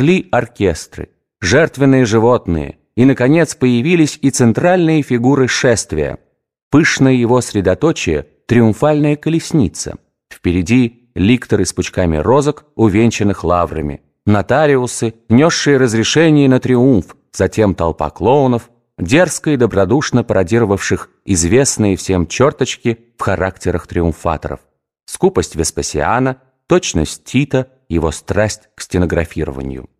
шли оркестры, жертвенные животные, и, наконец, появились и центральные фигуры шествия. Пышное его средоточие – триумфальная колесница. Впереди ликторы с пучками розок, увенчанных лаврами, нотариусы, несшие разрешение на триумф, затем толпа клоунов, дерзко и добродушно пародировавших известные всем черточки в характерах триумфаторов. Скупость Веспасиана, точность Тита, его страсть к стенографированию.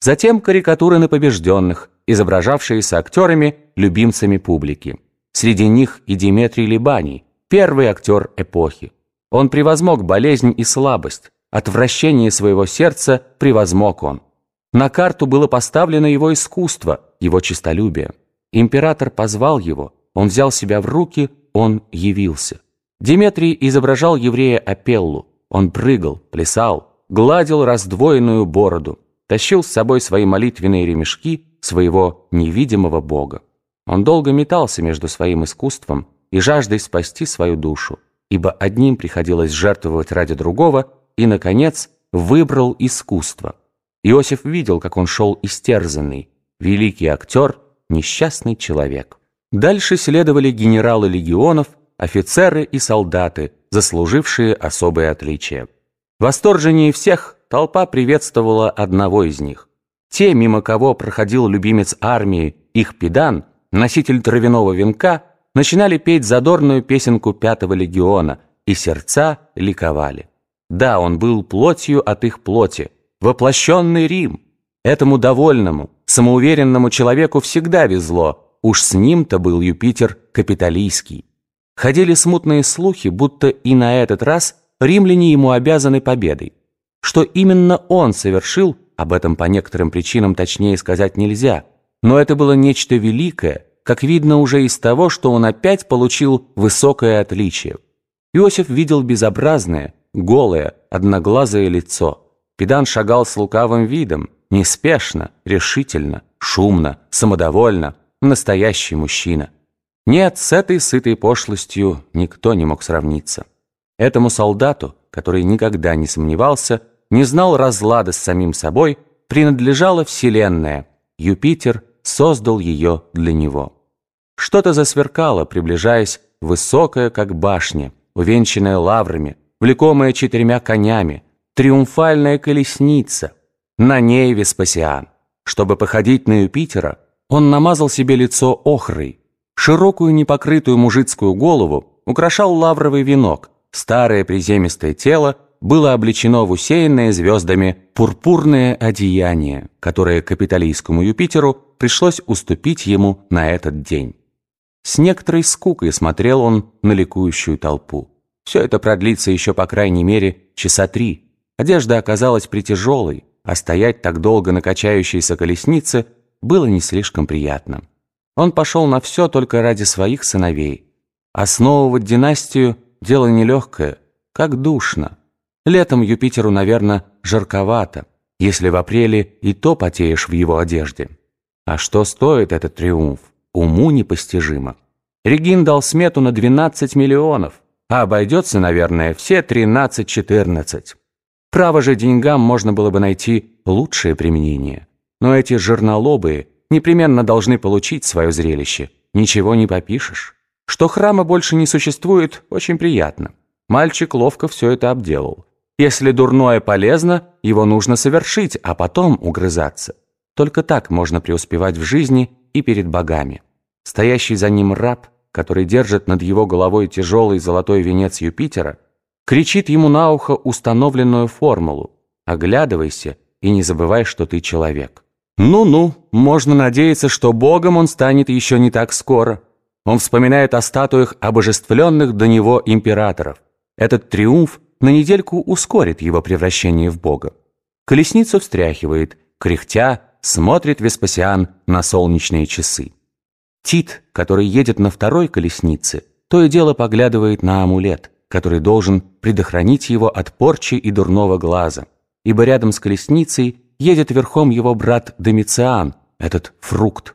Затем карикатуры на побежденных, изображавшиеся актерами, любимцами публики. Среди них и Диметрий Либаний, первый актер эпохи. Он превозмог болезнь и слабость, отвращение своего сердца превозмог он. На карту было поставлено его искусство, его честолюбие. Император позвал его, он взял себя в руки, он явился. Диметрий изображал еврея Апеллу. Он прыгал, плясал, гладил раздвоенную бороду, тащил с собой свои молитвенные ремешки своего невидимого бога. Он долго метался между своим искусством и жаждой спасти свою душу, ибо одним приходилось жертвовать ради другого и, наконец, выбрал искусство. Иосиф видел, как он шел истерзанный, великий актер, несчастный человек. Дальше следовали генералы легионов, офицеры и солдаты, заслужившие особые отличия. Восторженнее всех толпа приветствовала одного из них. Те, мимо кого проходил любимец армии, их педан, носитель травяного венка, начинали петь задорную песенку пятого легиона, и сердца ликовали. Да, он был плотью от их плоти, воплощенный Рим. Этому довольному, самоуверенному человеку всегда везло, уж с ним-то был Юпитер капиталийский. Ходили смутные слухи, будто и на этот раз римляне ему обязаны победой. Что именно он совершил, об этом по некоторым причинам точнее сказать нельзя, но это было нечто великое, как видно уже из того, что он опять получил высокое отличие. Иосиф видел безобразное, голое, одноглазое лицо. Педан шагал с лукавым видом, неспешно, решительно, шумно, самодовольно, настоящий мужчина. Нет, с этой сытой пошлостью никто не мог сравниться. Этому солдату, который никогда не сомневался, не знал разлада с самим собой, принадлежала Вселенная. Юпитер создал ее для него. Что-то засверкало, приближаясь, высокое, как башня, увенчанная лаврами, влекомая четырьмя конями, триумфальная колесница. На ней Веспасиан. Чтобы походить на Юпитера, он намазал себе лицо охрой, Широкую непокрытую мужицкую голову украшал лавровый венок, старое приземистое тело было облечено в усеянное звездами пурпурное одеяние, которое капиталийскому Юпитеру пришлось уступить ему на этот день. С некоторой скукой смотрел он на ликующую толпу. Все это продлится еще по крайней мере часа три. Одежда оказалась притяжелой, а стоять так долго на качающейся колеснице было не слишком приятно. Он пошел на все только ради своих сыновей. Основывать династию – дело нелегкое, как душно. Летом Юпитеру, наверное, жарковато, если в апреле и то потеешь в его одежде. А что стоит этот триумф? Уму непостижимо. Регин дал смету на 12 миллионов, а обойдется, наверное, все 13-14. Право же деньгам можно было бы найти лучшее применение. Но эти жирнолобые – непременно должны получить свое зрелище. Ничего не попишешь. Что храма больше не существует, очень приятно. Мальчик ловко все это обделал. Если дурное полезно, его нужно совершить, а потом угрызаться. Только так можно преуспевать в жизни и перед богами. Стоящий за ним раб, который держит над его головой тяжелый золотой венец Юпитера, кричит ему на ухо установленную формулу «Оглядывайся и не забывай, что ты человек». Ну-ну, можно надеяться, что богом он станет еще не так скоро. Он вспоминает о статуях обожествленных до него императоров. Этот триумф на недельку ускорит его превращение в бога. Колесницу встряхивает, кряхтя, смотрит Веспасиан на солнечные часы. Тит, который едет на второй колеснице, то и дело поглядывает на амулет, который должен предохранить его от порчи и дурного глаза, ибо рядом с колесницей едет верхом его брат Домициан, этот фрукт.